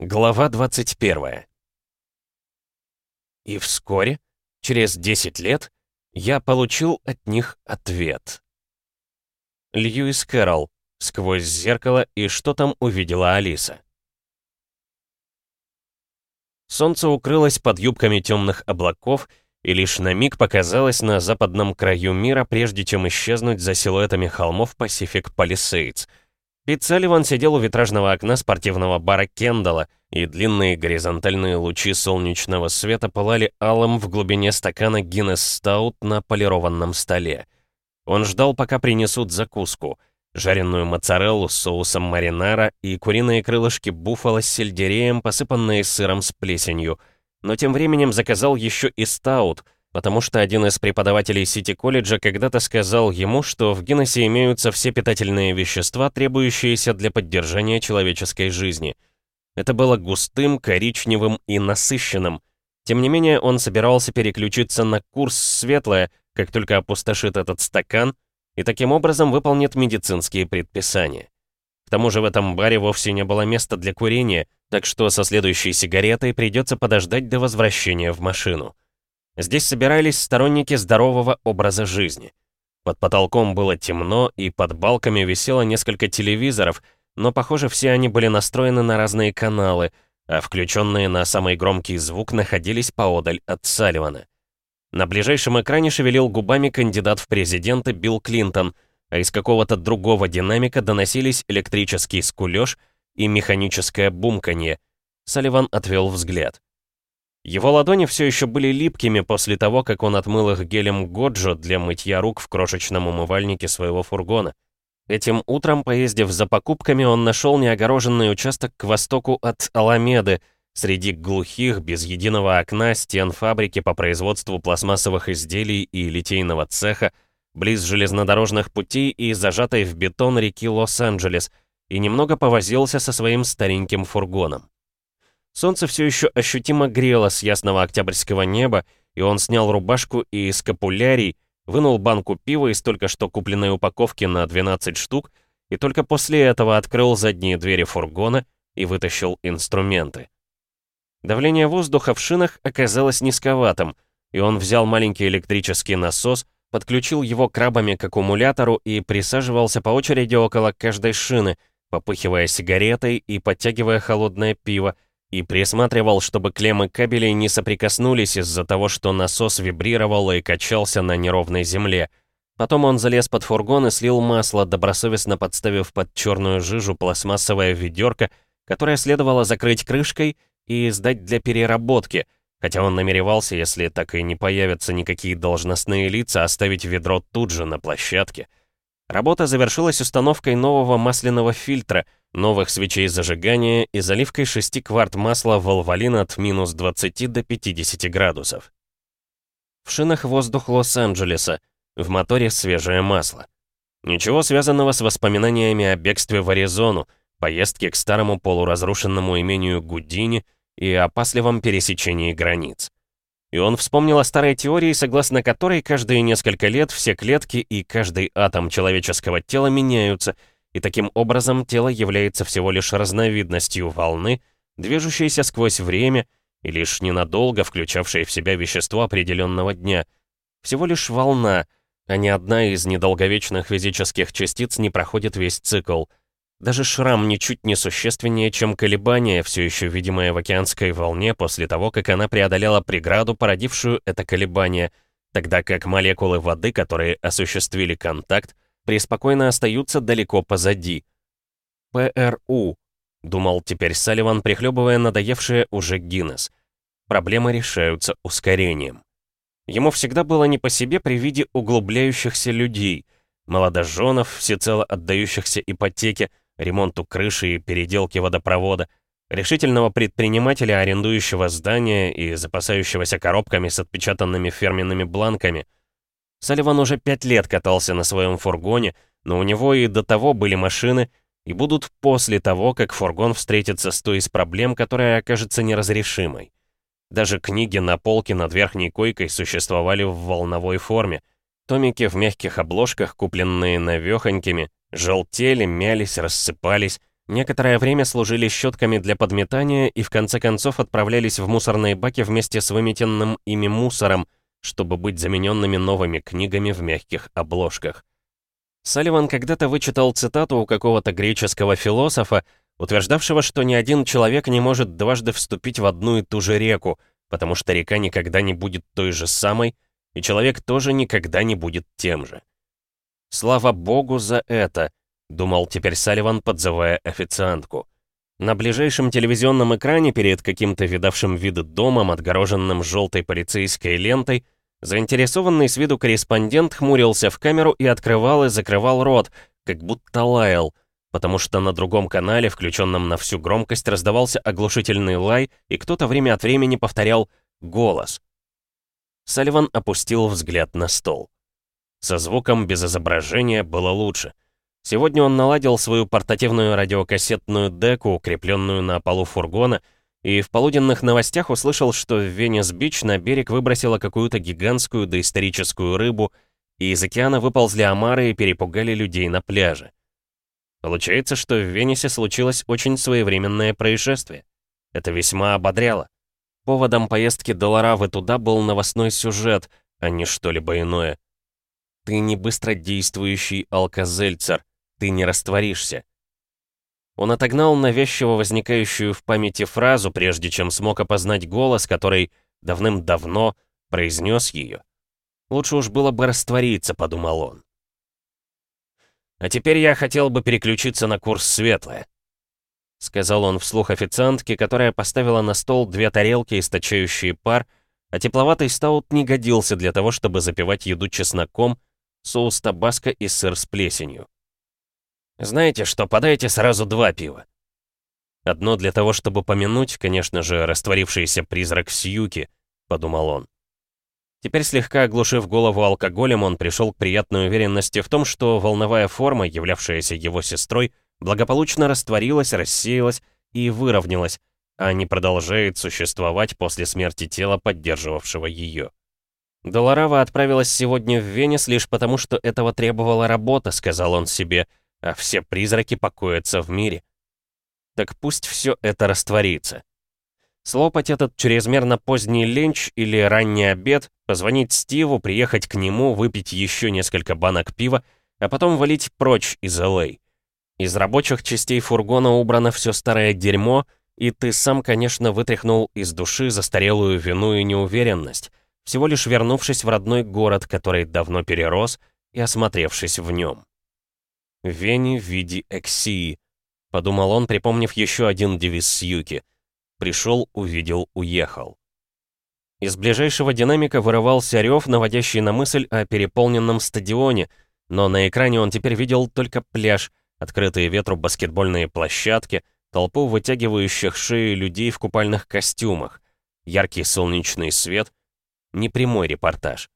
Глава 21 И вскоре, через 10 лет, я получил от них ответ. Льюис Кэрролл. Сквозь зеркало и что там увидела Алиса. Солнце укрылось под юбками темных облаков и лишь на миг показалось на западном краю мира, прежде чем исчезнуть за силуэтами холмов Pacific Palisades. Пит Салливан сидел у витражного окна спортивного бара Кендалла, и длинные горизонтальные лучи солнечного света пылали алым в глубине стакана Гиннес Стаут на полированном столе. Он ждал, пока принесут закуску — жареную моцареллу с соусом маринара и куриные крылышки буффало с сельдереем, посыпанные сыром с плесенью. Но тем временем заказал еще и стаут, потому что один из преподавателей Сити-колледжа когда-то сказал ему, что в Гиннессе имеются все питательные вещества, требующиеся для поддержания человеческой жизни. Это было густым, коричневым и насыщенным. Тем не менее, он собирался переключиться на курс «Светлое», как только опустошит этот стакан, и таким образом выполнит медицинские предписания. К тому же в этом баре вовсе не было места для курения, так что со следующей сигаретой придется подождать до возвращения в машину. Здесь собирались сторонники здорового образа жизни. Под потолком было темно, и под балками висело несколько телевизоров, но, похоже, все они были настроены на разные каналы, а включенные на самый громкий звук находились поодаль от Салливана. На ближайшем экране шевелил губами кандидат в президенты Билл Клинтон, а из какого-то другого динамика доносились электрический скулёж и механическое бумканье. Салливан отвел взгляд. Его ладони все еще были липкими после того, как он отмыл их гелем Годжо для мытья рук в крошечном умывальнике своего фургона. Этим утром, поездив за покупками, он нашел неогороженный участок к востоку от Аламеды, Среди глухих, без единого окна, стен фабрики по производству пластмассовых изделий и литейного цеха, близ железнодорожных путей и зажатой в бетон реки Лос-Анджелес, и немного повозился со своим стареньким фургоном. Солнце все еще ощутимо грело с ясного октябрьского неба, и он снял рубашку и скапулярий, вынул банку пива из только что купленной упаковки на 12 штук, и только после этого открыл задние двери фургона и вытащил инструменты. Давление воздуха в шинах оказалось низковатым, и он взял маленький электрический насос, подключил его крабами к аккумулятору и присаживался по очереди около каждой шины, попыхивая сигаретой и подтягивая холодное пиво, и присматривал, чтобы клеммы кабелей не соприкоснулись из-за того, что насос вибрировал и качался на неровной земле. Потом он залез под фургон и слил масло, добросовестно подставив под черную жижу пластмассовое ведерко, которое следовало закрыть крышкой и сдать для переработки, хотя он намеревался, если так и не появятся никакие должностные лица, оставить ведро тут же на площадке. Работа завершилась установкой нового масляного фильтра, новых свечей зажигания и заливкой 6 кварт масла волвалин от минус 20 до 50 градусов. В шинах воздух Лос-Анджелеса, в моторе свежее масло. Ничего связанного с воспоминаниями о бегстве в Аризону, поездке к старому полуразрушенному имению Гудини — и опасливом пересечении границ. И он вспомнил о старой теории, согласно которой каждые несколько лет все клетки и каждый атом человеческого тела меняются, и таким образом тело является всего лишь разновидностью волны, движущейся сквозь время и лишь ненадолго включавшей в себя вещество определенного дня. Всего лишь волна, а ни одна из недолговечных физических частиц не проходит весь цикл — даже шрам ничуть не существеннее, чем колебание, все еще видимое в океанской волне после того, как она преодолела преграду, породившую это колебание, тогда как молекулы воды, которые осуществили контакт, преспокойно остаются далеко позади. ПРУ, думал теперь Салливан, прихлебывая надоевшее уже Гиннес. Проблемы решаются ускорением. Ему всегда было не по себе при виде углубляющихся людей, молодоженов, всецело отдающихся ипотеке, ремонту крыши и переделке водопровода, решительного предпринимателя, арендующего здания и запасающегося коробками с отпечатанными фирменными бланками. Салливан уже пять лет катался на своем фургоне, но у него и до того были машины, и будут после того, как фургон встретится с той из проблем, которая окажется неразрешимой. Даже книги на полке над верхней койкой существовали в волновой форме. Томики в мягких обложках, купленные навехонькими, Желтели, мялись, рассыпались, Некоторое время служили щетками для подметания и в конце концов отправлялись в мусорные баки вместе с выметенным ими мусором, чтобы быть замененными новыми книгами в мягких обложках. Салливан когда-то вычитал цитату у какого-то греческого философа, утверждавшего, что ни один человек не может дважды вступить в одну и ту же реку, потому что река никогда не будет той же самой, и человек тоже никогда не будет тем же. «Слава богу за это», — думал теперь Салливан, подзывая официантку. На ближайшем телевизионном экране перед каким-то видавшим виды домом, отгороженным желтой полицейской лентой, заинтересованный с виду корреспондент хмурился в камеру и открывал и закрывал рот, как будто лаял, потому что на другом канале, включенном на всю громкость, раздавался оглушительный лай, и кто-то время от времени повторял «голос». Салливан опустил взгляд на стол. Со звуком без изображения было лучше — Сегодня он наладил свою портативную радиокассетную деку, укрепленную на полу фургона, и в полуденных новостях услышал, что в Венес-Бич на берег выбросила какую-то гигантскую доисторическую рыбу, и из океана выползли омары и перепугали людей на пляже. Получается, что в Венесе случилось очень своевременное происшествие. Это весьма ободряло. Поводом поездки Долоравы туда был новостной сюжет, а не что-либо иное. «Ты не быстродействующий алкозельцер», ты не растворишься. Он отогнал навязчиво возникающую в памяти фразу, прежде чем смог опознать голос, который давным-давно произнес ее. Лучше уж было бы раствориться, подумал он. «А теперь я хотел бы переключиться на курс светлое», — сказал он вслух официантке, которая поставила на стол две тарелки, источающие пар, а тепловатый стаут не годился для того, чтобы запивать еду чесноком, соус табаско и сыр с плесенью. «Знаете что, подайте сразу два пива». «Одно для того, чтобы помянуть, конечно же, растворившийся призрак Сьюки», — подумал он. Теперь слегка оглушив голову алкоголем, он пришел к приятной уверенности в том, что волновая форма, являвшаяся его сестрой, благополучно растворилась, рассеялась и выровнялась, а не продолжает существовать после смерти тела, поддерживавшего ее. Долорава отправилась сегодня в Венес лишь потому, что этого требовала работа, сказал он себе, а все призраки покоятся в мире. Так пусть все это растворится. Слопать этот чрезмерно поздний ленч или ранний обед, позвонить Стиву, приехать к нему, выпить еще несколько банок пива, а потом валить прочь из Л.А. Из рабочих частей фургона убрано все старое дерьмо, и ты сам, конечно, вытряхнул из души застарелую вину и неуверенность, всего лишь вернувшись в родной город, который давно перерос, и осмотревшись в нем. Вени в виде Эксии», — подумал он, припомнив еще один девиз Сьюки. «Пришел, увидел, уехал». Из ближайшего динамика вырывался рев, наводящий на мысль о переполненном стадионе, но на экране он теперь видел только пляж, открытые ветру баскетбольные площадки, толпу вытягивающих шеи людей в купальных костюмах, яркий солнечный свет, непрямой репортаж.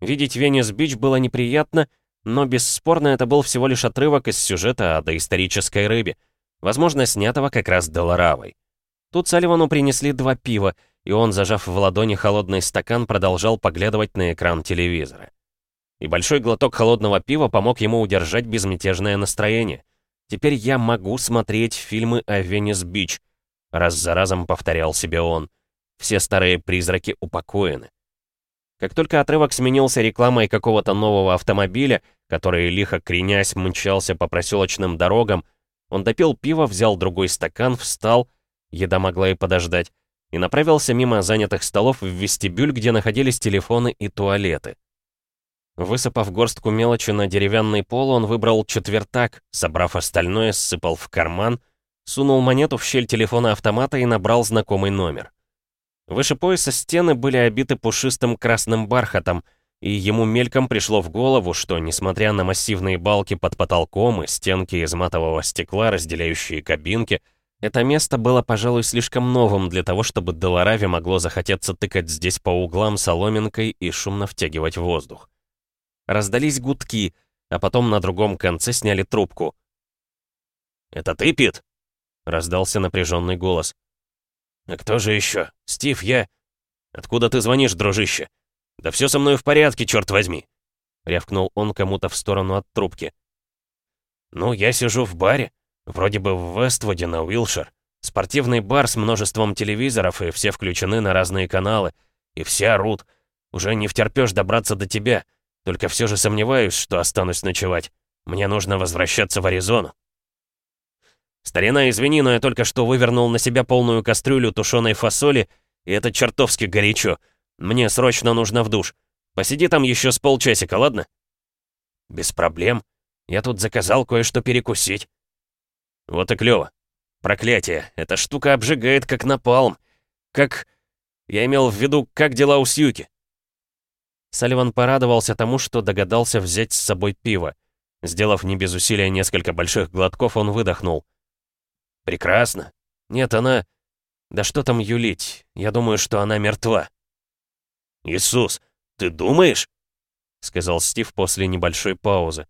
Видеть Венес-Бич было неприятно, но бесспорно это был всего лишь отрывок из сюжета о доисторической рыбе, возможно, снятого как раз Деларавой. Тут Салливану принесли два пива, и он, зажав в ладони холодный стакан, продолжал поглядывать на экран телевизора. И большой глоток холодного пива помог ему удержать безмятежное настроение. «Теперь я могу смотреть фильмы о Венес-Бич», — раз за разом повторял себе он. «Все старые призраки упокоены». Как только отрывок сменился рекламой какого-то нового автомобиля, который, лихо кренясь, мчался по проселочным дорогам, он допил пиво, взял другой стакан, встал, еда могла и подождать, и направился мимо занятых столов в вестибюль, где находились телефоны и туалеты. Высыпав горстку мелочи на деревянный пол, он выбрал четвертак, собрав остальное, ссыпал в карман, сунул монету в щель телефона автомата и набрал знакомый номер. Выше пояса стены были обиты пушистым красным бархатом, и ему мельком пришло в голову, что, несмотря на массивные балки под потолком и стенки из матового стекла, разделяющие кабинки, это место было, пожалуй, слишком новым для того, чтобы Делараве могло захотеться тыкать здесь по углам соломинкой и шумно втягивать воздух. Раздались гудки, а потом на другом конце сняли трубку. «Это ты, Пит?» — раздался напряженный голос. «А кто же еще? Стив, я...» «Откуда ты звонишь, дружище?» «Да все со мной в порядке, черт возьми!» Рявкнул он кому-то в сторону от трубки. «Ну, я сижу в баре. Вроде бы в Вествуде, на Уилшир. Спортивный бар с множеством телевизоров, и все включены на разные каналы. И все орут. Уже не втерпёшь добраться до тебя. Только все же сомневаюсь, что останусь ночевать. Мне нужно возвращаться в Аризону. Старина, извини, но я только что вывернул на себя полную кастрюлю тушеной фасоли, и это чертовски горячо. Мне срочно нужно в душ. Посиди там еще с полчасика, ладно? Без проблем. Я тут заказал кое-что перекусить. Вот и клёво. Проклятие, эта штука обжигает как напалм. Как... Я имел в виду, как дела у Сьюки? Салливан порадовался тому, что догадался взять с собой пиво. Сделав не без усилия несколько больших глотков, он выдохнул. «Прекрасно. Нет, она... Да что там юлить? Я думаю, что она мертва». «Иисус, ты думаешь?» — сказал Стив после небольшой паузы.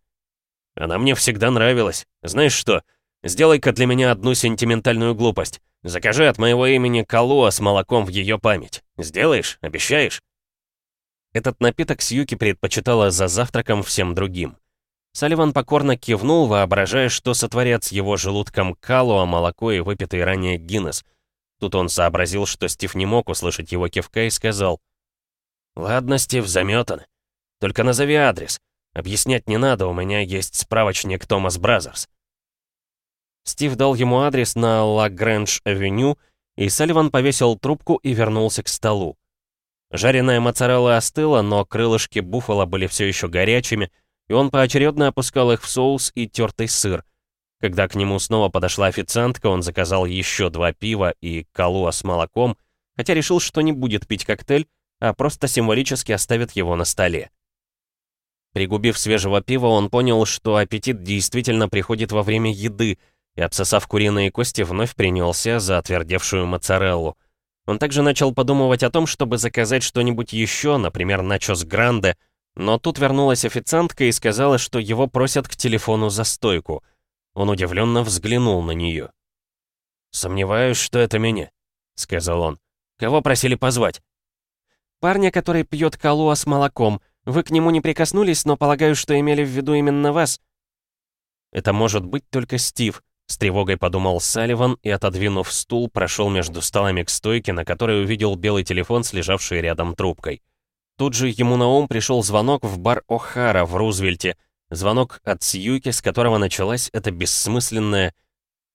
«Она мне всегда нравилась. Знаешь что, сделай-ка для меня одну сентиментальную глупость. Закажи от моего имени калуа с молоком в ее память. Сделаешь? Обещаешь?» Этот напиток Сьюки предпочитала за завтраком всем другим. Салливан покорно кивнул, воображая, что сотворят с его желудком калуа, молоко и выпитый ранее Гиннес. Тут он сообразил, что Стив не мог услышать его кивка и сказал — «Ладно, Стив, заметан. Только назови адрес. Объяснять не надо, у меня есть справочник Томас Бразерс». Стив дал ему адрес на Ла-Грэндж-авеню, и Салливан повесил трубку и вернулся к столу. Жареная моцарелла остыла, но крылышки буффало были все еще горячими, и он поочередно опускал их в соус и тертый сыр. Когда к нему снова подошла официантка, он заказал еще два пива и калуа с молоком, хотя решил, что не будет пить коктейль, а просто символически оставит его на столе. Пригубив свежего пива, он понял, что аппетит действительно приходит во время еды, и, обсосав куриные кости, вновь принялся за отвердевшую моцареллу. Он также начал подумывать о том, чтобы заказать что-нибудь еще, например, начос гранде, но тут вернулась официантка и сказала, что его просят к телефону за стойку. Он удивленно взглянул на нее. «Сомневаюсь, что это меня», — сказал он. «Кого просили позвать?» Парня, который пьет калуа с молоком. Вы к нему не прикоснулись, но полагаю, что имели в виду именно вас». «Это может быть только Стив», — с тревогой подумал Салливан и, отодвинув стул, прошел между столами к стойке, на которой увидел белый телефон с лежавшей рядом трубкой. Тут же ему на ум пришел звонок в бар О'Хара в Рузвельте. Звонок от Сьюки, с которого началась эта бессмысленная...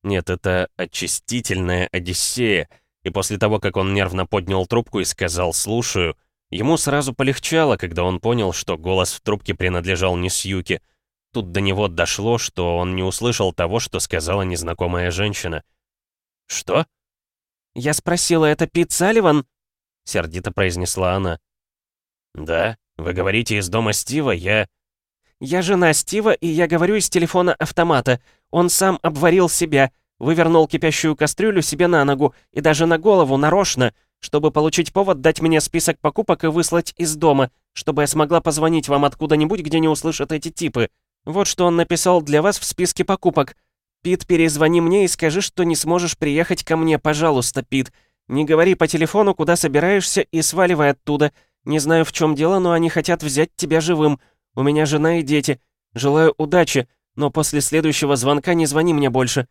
Нет, это очистительная Одиссея — и после того, как он нервно поднял трубку и сказал «слушаю», ему сразу полегчало, когда он понял, что голос в трубке принадлежал не Сьюке. Тут до него дошло, что он не услышал того, что сказала незнакомая женщина. «Что?» «Я спросила, это Пит Салливан?» — сердито произнесла она. «Да, вы говорите из дома Стива, я...» «Я жена Стива, и я говорю из телефона автомата. Он сам обварил себя. Вывернул кипящую кастрюлю себе на ногу и даже на голову нарочно, чтобы получить повод дать мне список покупок и выслать из дома, чтобы я смогла позвонить вам откуда-нибудь, где не услышат эти типы. Вот что он написал для вас в списке покупок. Пит, перезвони мне и скажи, что не сможешь приехать ко мне, пожалуйста, Пит. Не говори по телефону, куда собираешься, и сваливай оттуда. Не знаю, в чем дело, но они хотят взять тебя живым. У меня жена и дети. Желаю удачи, но после следующего звонка не звони мне больше.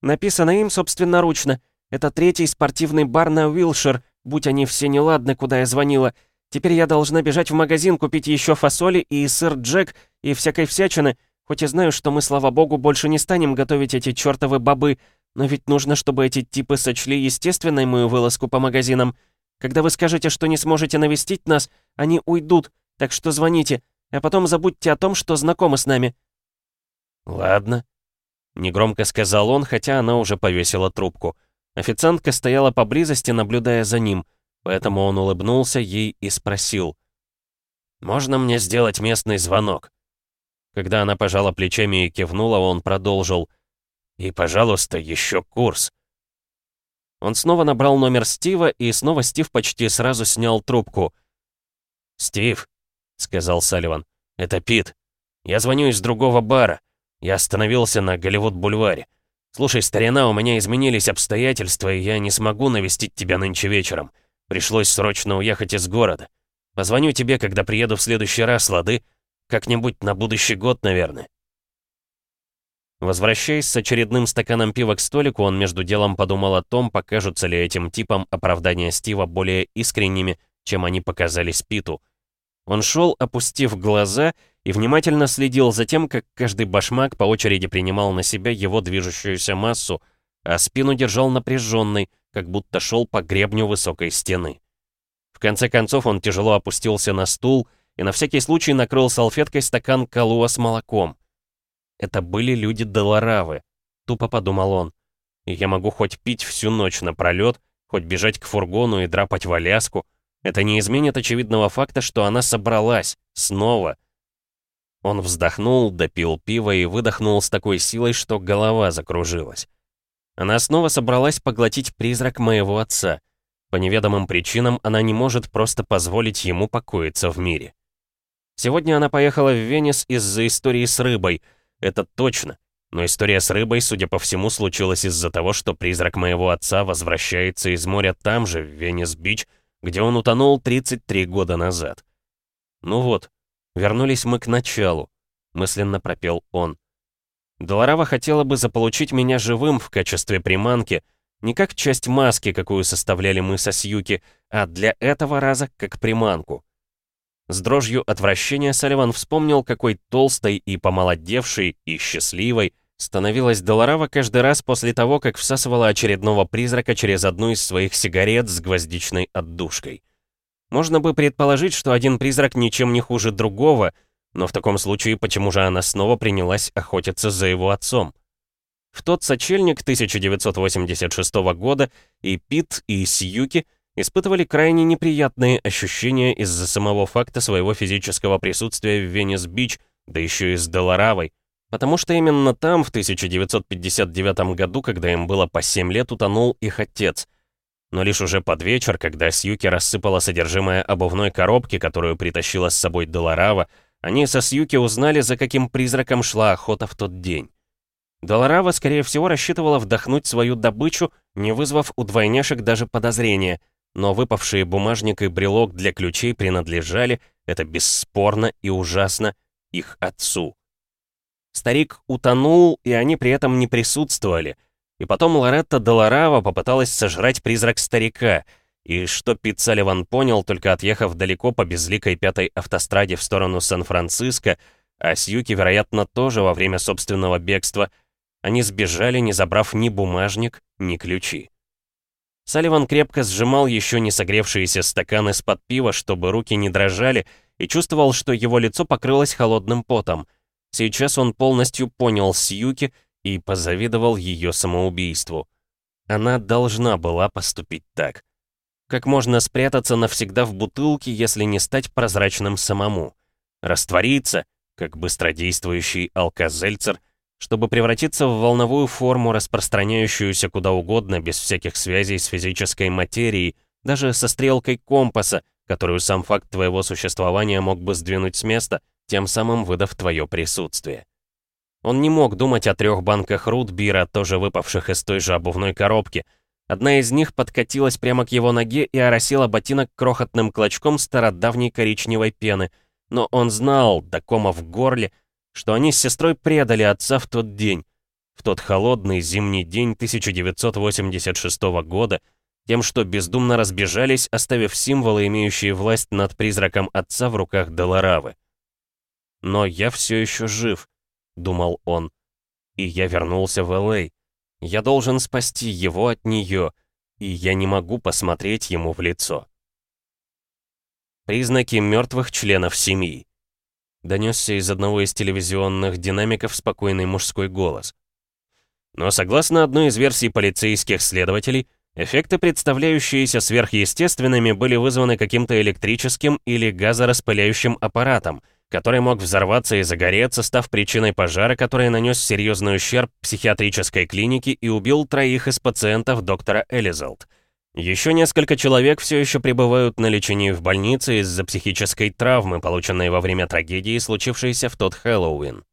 Написано им собственноручно. Это третий спортивный бар на Уилшир, будь они все неладны, куда я звонила. Теперь я должна бежать в магазин, купить еще фасоли и сыр Джек и всякой всячины, хоть и знаю, что мы, слава богу, больше не станем готовить эти чертовы бобы, но ведь нужно, чтобы эти типы сочли естественной мою вылазку по магазинам. Когда вы скажете, что не сможете навестить нас, они уйдут, так что звоните, а потом забудьте о том, что знакомы с нами». «Ладно», Негромко сказал он, хотя она уже повесила трубку. Официантка стояла поблизости, наблюдая за ним, поэтому он улыбнулся ей и спросил. «Можно мне сделать местный звонок?» Когда она пожала плечами и кивнула, он продолжил. «И, пожалуйста, еще курс». Он снова набрал номер Стива, и снова Стив почти сразу снял трубку. «Стив», — сказал Салливан, — «это Пит. Я звоню из другого бара. Я остановился на Голливуд-бульваре. «Слушай, старина, у меня изменились обстоятельства, и я не смогу навестить тебя нынче вечером. Пришлось срочно уехать из города. Позвоню тебе, когда приеду в следующий раз, лады? Как-нибудь на будущий год, наверное». Возвращаясь с очередным стаканом пива к столику, он между делом подумал о том, покажутся ли этим типам оправдания Стива более искренними, чем они показались Питу. Он шел, опустив глаза, и внимательно следил за тем, как каждый башмак по очереди принимал на себя его движущуюся массу, а спину держал напряженной, как будто шел по гребню высокой стены. В конце концов он тяжело опустился на стул и на всякий случай накрыл салфеткой стакан калуа с молоком. Это были люди Долоравы, тупо подумал он. Я могу хоть пить всю ночь напролёт, хоть бежать к фургону и драпать в Аляску. Это не изменит очевидного факта, что она собралась. Снова. Он вздохнул, допил пиво и выдохнул с такой силой, что голова закружилась. Она снова собралась поглотить призрак моего отца. По неведомым причинам она не может просто позволить ему покоиться в мире. Сегодня она поехала в Венес из-за истории с рыбой — это точно. Но история с рыбой, судя по всему, случилась из-за того, что призрак моего отца возвращается из моря там же, в Венес-Бич, где он утонул 33 года назад. Ну вот, вернулись мы к началу, мысленно пропел он. Долорава хотела бы заполучить меня живым в качестве приманки, не как часть маски, какую составляли мы со Сьюки, а для этого раза как приманку. С дрожью отвращения Салливан вспомнил, какой толстой и помолодевшей, и счастливой становилась Долорава каждый раз после того, как всасывала очередного призрака через одну из своих сигарет с гвоздичной отдушкой. Можно бы предположить, что один призрак ничем не хуже другого, но в таком случае почему же она снова принялась охотиться за его отцом? В тот сочельник 1986 года и Пит, и Сьюки — испытывали крайне неприятные ощущения из-за самого факта своего физического присутствия в Венес-Бич, да еще и с Деларавой, потому что именно там, в 1959 году, когда им было по 7 лет, утонул их отец. Но лишь уже под вечер, когда Сьюки рассыпала содержимое обувной коробки, которую притащила с собой Долорава, они со Сьюки узнали, за каким призраком шла охота в тот день. Долорава, скорее всего, рассчитывала вдохнуть свою добычу, не вызвав у двойняшек даже подозрения — но выпавшие бумажник и брелок для ключей принадлежали, это бесспорно и ужасно, их отцу. Старик утонул, и они при этом не присутствовали. И потом Лоретта Долорава попыталась сожрать призрак старика, и что Пит Салливан понял, только отъехав далеко по безликой пятой автостраде в сторону Сан-Франциско, а Сьюки, вероятно, тоже во время собственного бегства, они сбежали, не забрав ни бумажник, ни ключи. Салливан крепко сжимал еще не согревшиеся стаканы из-под пива, чтобы руки не дрожали, и чувствовал, что его лицо покрылось холодным потом. Сейчас он полностью понял Сьюки и позавидовал ее самоубийству. Она должна была поступить так. Как можно спрятаться навсегда в бутылке, если не стать прозрачным самому? Раствориться, как быстродействующий алкозельцер — чтобы превратиться в волновую форму, распространяющуюся куда угодно, без всяких связей с физической материей, даже со стрелкой компаса, которую сам факт твоего существования мог бы сдвинуть с места, тем самым выдав твое присутствие. Он не мог думать о трех банках рутбира, тоже выпавших из той же обувной коробки. Одна из них подкатилась прямо к его ноге и оросила ботинок крохотным клочком стародавней коричневой пены. Но он знал, до кома в горле, что они с сестрой предали отца в тот день, в тот холодный зимний день 1986 года, тем, что бездумно разбежались, оставив символы, имеющие власть над призраком отца в руках Долоравы. «Но я все еще жив», — думал он, — «и я вернулся в Л.А. Я должен спасти его от нее, и я не могу посмотреть ему в лицо». Признаки мертвых членов семьи. Донесся из одного из телевизионных динамиков спокойный мужской голос. Но согласно одной из версий полицейских следователей, эффекты, представляющиеся сверхъестественными, были вызваны каким-то электрическим или газораспыляющим аппаратом, который мог взорваться и загореться, став причиной пожара, который нанес серьезный ущерб психиатрической клинике и убил троих из пациентов доктора Элизалд — еще несколько человек все еще пребывают на лечении в больнице из-за психической травмы, полученной во время трагедии, случившейся в тот Хэллоуин.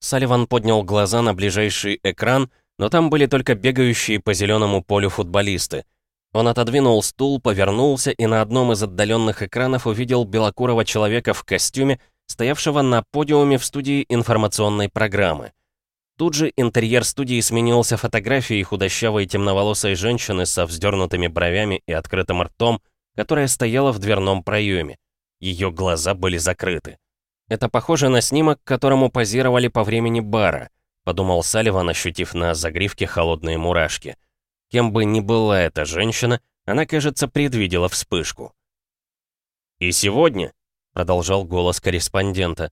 Салливан поднял глаза на ближайший экран, но там были только бегающие по зеленому полю футболисты. Он отодвинул стул, повернулся и на одном из отдаленных экранов увидел белокурого человека в костюме, стоявшего на подиуме в студии информационной программы. Тут же интерьер студии сменился фотографией худощавой темноволосой женщины со вздернутыми бровями и открытым ртом, которая стояла в дверном проеме. Ее глаза были закрыты. «Это похоже на снимок, которому позировали по времени бара», подумал Салливан, ощутив на загривке холодные мурашки. Кем бы ни была эта женщина, она, кажется, предвидела вспышку. «И сегодня», — продолжал голос корреспондента,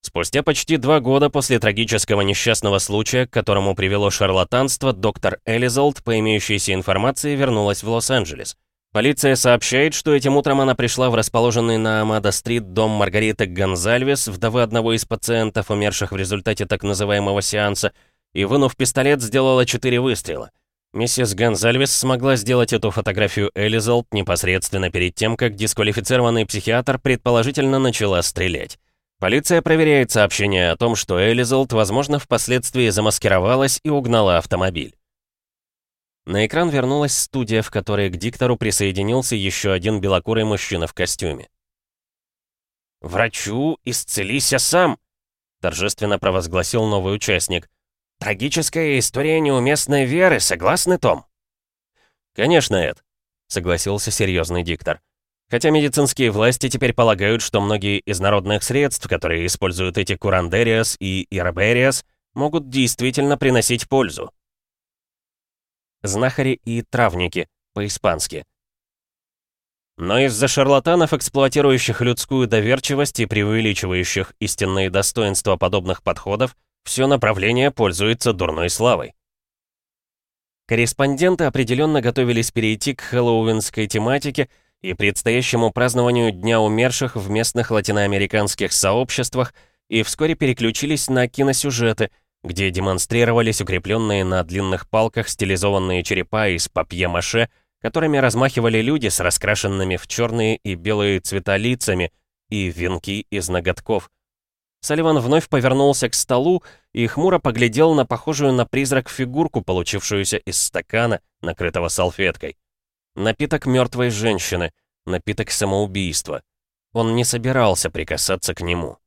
Спустя почти два года после трагического несчастного случая, к которому привело шарлатанство, доктор Элизолд, по имеющейся информации, вернулась в Лос-Анджелес. Полиция сообщает, что этим утром она пришла в расположенный на Амада-стрит дом Маргариты Гонзальвес, вдовы одного из пациентов, умерших в результате так называемого сеанса, и, вынув пистолет, сделала четыре выстрела. Миссис Гонзальвес смогла сделать эту фотографию Элизолд непосредственно перед тем, как дисквалифицированный психиатр предположительно начала стрелять. Полиция проверяет сообщение о том, что Элизолд, возможно, впоследствии замаскировалась и угнала автомобиль. На экран вернулась студия, в которой к диктору присоединился еще один белокурый мужчина в костюме. «Врачу исцелися сам!» — торжественно провозгласил новый участник. «Трагическая история неуместной веры, согласны, Том?» «Конечно, Эд», — согласился серьезный диктор. Хотя медицинские власти теперь полагают, что многие из народных средств, которые используют эти курандериас и ирабериас, могут действительно приносить пользу. Знахари и травники, по-испански. Но из-за шарлатанов, эксплуатирующих людскую доверчивость и преувеличивающих истинные достоинства подобных подходов, все направление пользуется дурной славой. Корреспонденты определенно готовились перейти к хэллоуинской тематике, и предстоящему празднованию Дня умерших в местных латиноамериканских сообществах и вскоре переключились на киносюжеты, где демонстрировались укрепленные на длинных палках стилизованные черепа из папье-маше, которыми размахивали люди с раскрашенными в черные и белые цвета лицами и венки из ноготков. Салливан вновь повернулся к столу и хмуро поглядел на похожую на призрак фигурку, получившуюся из стакана, накрытого салфеткой. Напиток мертвой женщины, напиток самоубийства. Он не собирался прикасаться к нему.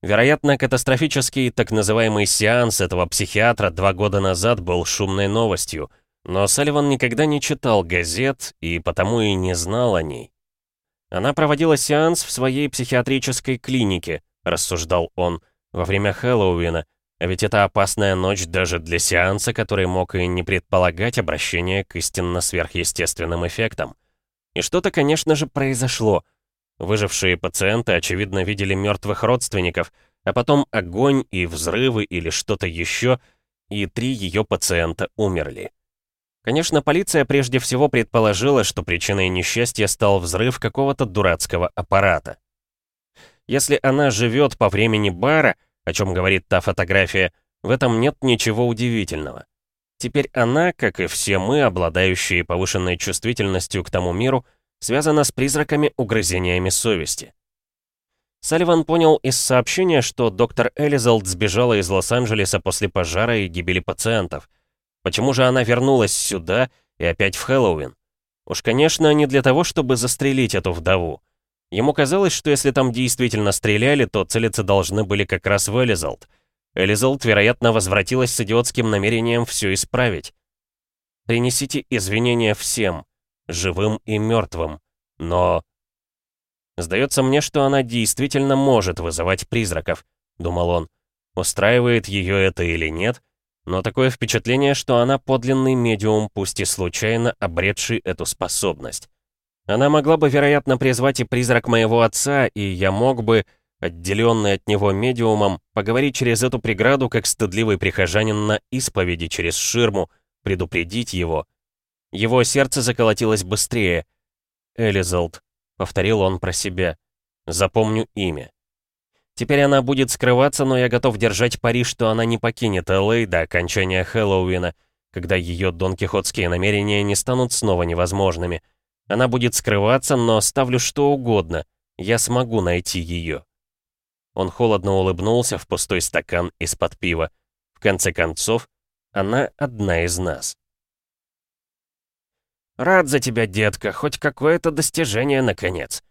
Вероятно, катастрофический так называемый сеанс этого психиатра два года назад был шумной новостью, но Салливан никогда не читал газет и потому и не знал о ней. Она проводила сеанс в своей психиатрической клинике, рассуждал он, во время Хэллоуина, а ведь это опасная ночь даже для сеанса, который мог и не предполагать обращение к истинно сверхъестественным эффектам. И что-то, конечно же, произошло. Выжившие пациенты, очевидно, видели мертвых родственников, а потом огонь и взрывы или что-то еще, и три ее пациента умерли. Конечно, полиция прежде всего предположила, что причиной несчастья стал взрыв какого-то дурацкого аппарата. Если она живет по времени бара, о чем говорит та фотография, в этом нет ничего удивительного. Теперь она, как и все мы, обладающие повышенной чувствительностью к тому миру, связана с призраками угрызениями совести. Салливан понял из сообщения, что доктор Элизалд сбежала из Лос-Анджелеса после пожара и гибели пациентов. Почему же она вернулась сюда и опять в Хэллоуин? Уж, конечно, не для того, чтобы застрелить эту вдову. Ему казалось, что если там действительно стреляли, то целиться должны были как раз в Элизалд. Элизалд, вероятно, возвратилась с идиотским намерением все исправить. «Принесите извинения всем, живым и мертвым, но...» «Сдается мне, что она действительно может вызывать призраков», — думал он. Устраивает ее это или нет, но такое впечатление, что она подлинный медиум, пусть и случайно обретший эту способность. Она могла бы, вероятно, призвать и призрак моего отца, и я мог бы, отделенный от него медиумом, поговорить через эту преграду, как стыдливый прихожанин на исповеди через ширму, предупредить его. Его сердце заколотилось быстрее. «Элизалд», — повторил он про себя, — «запомню имя». Теперь она будет скрываться, но я готов держать пари, что она не покинет Л.А. до окончания Хэллоуина, когда ее донкихотские намерения не станут снова невозможными — она будет скрываться, но ставлю что угодно. Я смогу найти ее. Он холодно улыбнулся в пустой стакан из-под пива. В конце концов, она одна из нас. «Рад за тебя, детка, хоть какое-то достижение, наконец».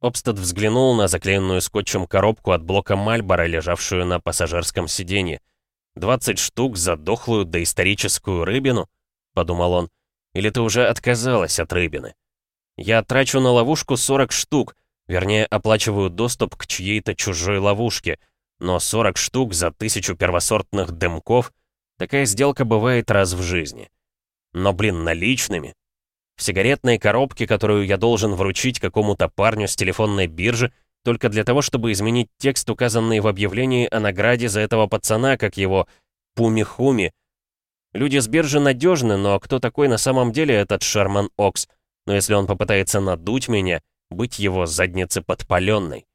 Обстед взглянул на заклеенную скотчем коробку от блока Мальбора, лежавшую на пассажирском сиденье. 20 штук за дохлую доисторическую рыбину?» — подумал он. «Или ты уже отказалась от рыбины?» «Я трачу на ловушку 40 штук, вернее, оплачиваю доступ к чьей-то чужой ловушке, но 40 штук за тысячу первосортных дымков — такая сделка бывает раз в жизни. Но, блин, наличными? В сигаретной коробке, которую я должен вручить какому-то парню с телефонной биржи, только для того, чтобы изменить текст, указанный в объявлении о награде за этого пацана, как его Пуми-Хуми. Люди с биржи надежны, но кто такой на самом деле этот Шерман Окс? Но если он попытается надуть меня, быть его заднице подпаленной.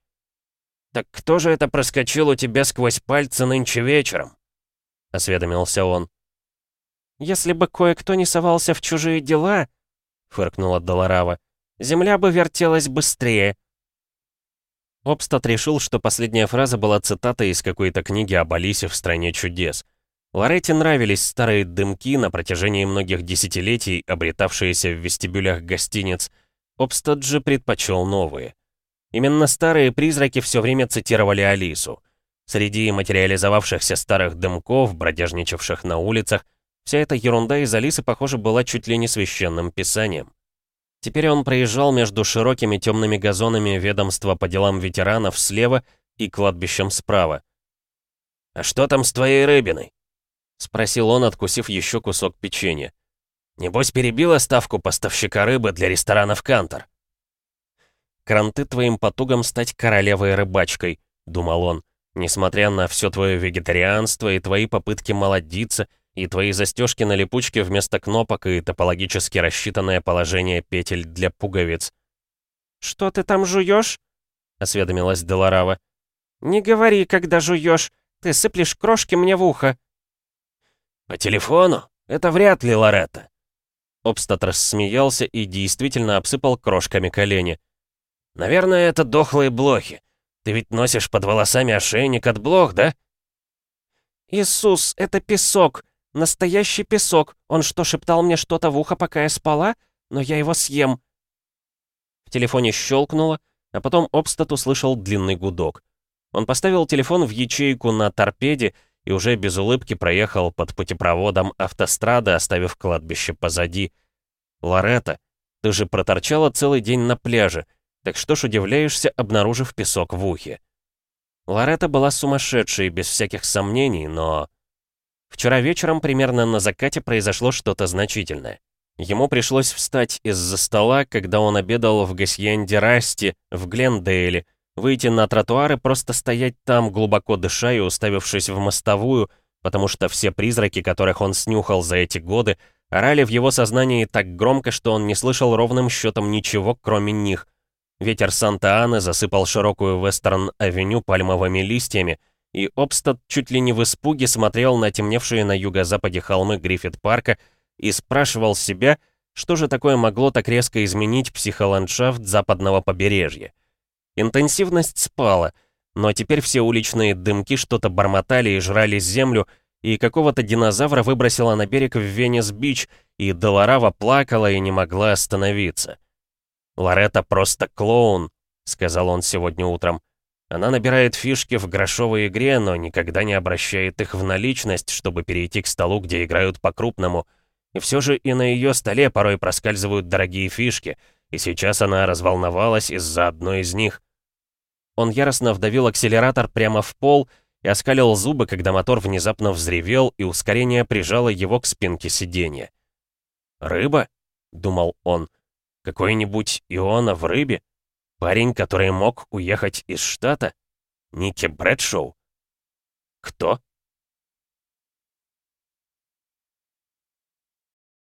«Так кто же это проскочил у тебя сквозь пальцы нынче вечером?» — осведомился он. «Если бы кое-кто не совался в чужие дела», — фыркнула Долорава, — «земля бы вертелась быстрее». Обстат решил, что последняя фраза была цитатой из какой-то книги об Алисе в «Стране чудес». Лоретте нравились старые дымки на протяжении многих десятилетий, обретавшиеся в вестибюлях гостиниц. Обстат же предпочел новые. Именно старые призраки все время цитировали Алису. Среди материализовавшихся старых дымков, бродяжничавших на улицах, вся эта ерунда из Алисы, похоже, была чуть ли не священным писанием. Теперь он проезжал между широкими темными газонами ведомства по делам ветеранов слева и кладбищем справа. «А что там с твоей рыбиной?» — спросил он, откусив еще кусок печенья. «Небось, перебила ставку поставщика рыбы для ресторанов «Кантор». «Кранты твоим потугам стать королевой-рыбачкой», — думал он, «несмотря на все твое вегетарианство и твои попытки молодиться, и твои застежки на липучке вместо кнопок и топологически рассчитанное положение петель для пуговиц. «Что ты там жуешь?» — осведомилась Деларава. «Не говори, когда жуешь. Ты сыплешь крошки мне в ухо». «По телефону? Это вряд ли, Лоретта». Обстат рассмеялся и действительно обсыпал крошками колени. «Наверное, это дохлые блохи. Ты ведь носишь под волосами ошейник от блох, да?» «Иисус, это песок. Настоящий песок. Он что, шептал мне что-то в ухо, пока я спала? Но я его съем». В телефоне щелкнуло, а потом Обстат услышал длинный гудок. Он поставил телефон в ячейку на торпеде и уже без улыбки проехал под путепроводом автострады, оставив кладбище позади. «Лоретта, ты же проторчала целый день на пляже, так что ж удивляешься, обнаружив песок в ухе?» Лоретта была сумасшедшей, без всяких сомнений, но... Вчера вечером, примерно на закате, произошло что-то значительное. Ему пришлось встать из-за стола, когда он обедал в Гасьенде Расти, в Глендейле, выйти на тротуар и просто стоять там, глубоко дыша и уставившись в мостовую, потому что все призраки, которых он снюхал за эти годы, орали в его сознании так громко, что он не слышал ровным счетом ничего, кроме них. Ветер Санта-Аны засыпал широкую Вестерн-авеню пальмовыми листьями, и Обстад чуть ли не в испуге смотрел на темневшие на юго-западе холмы Гриффит-парка и спрашивал себя, что же такое могло так резко изменить психоландшафт западного побережья. Интенсивность спала, но теперь все уличные дымки что-то бормотали и жрали землю, и какого-то динозавра выбросила на берег в Венес-Бич, и Долорава плакала и не могла остановиться. «Лоретта просто клоун», — сказал он сегодня утром. Она набирает фишки в грошовой игре, но никогда не обращает их в наличность, чтобы перейти к столу, где играют по-крупному. И все же и на ее столе порой проскальзывают дорогие фишки, и сейчас она разволновалась из-за одной из них. Он яростно вдавил акселератор прямо в пол и оскалил зубы, когда мотор внезапно взревел, и ускорение прижало его к спинке сиденья. «Рыба?» — думал он. «Какой-нибудь Иона в рыбе?» Парень, который мог уехать из штата? Ники Брэдшоу? Кто?